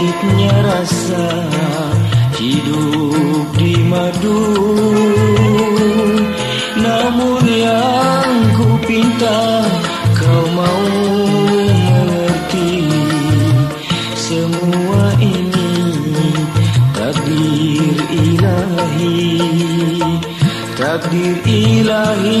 sakitnya rasa hidup di madu. Namun yang ku pinta kau mau mengerti Semua ini takdir ilahi Takdir ilahi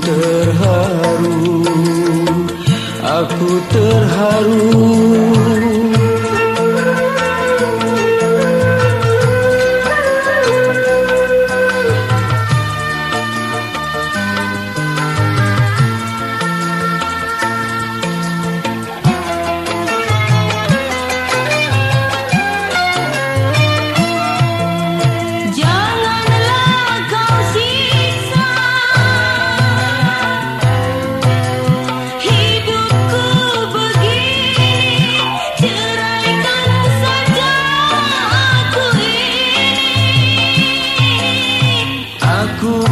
terharu. Aku terharu cool.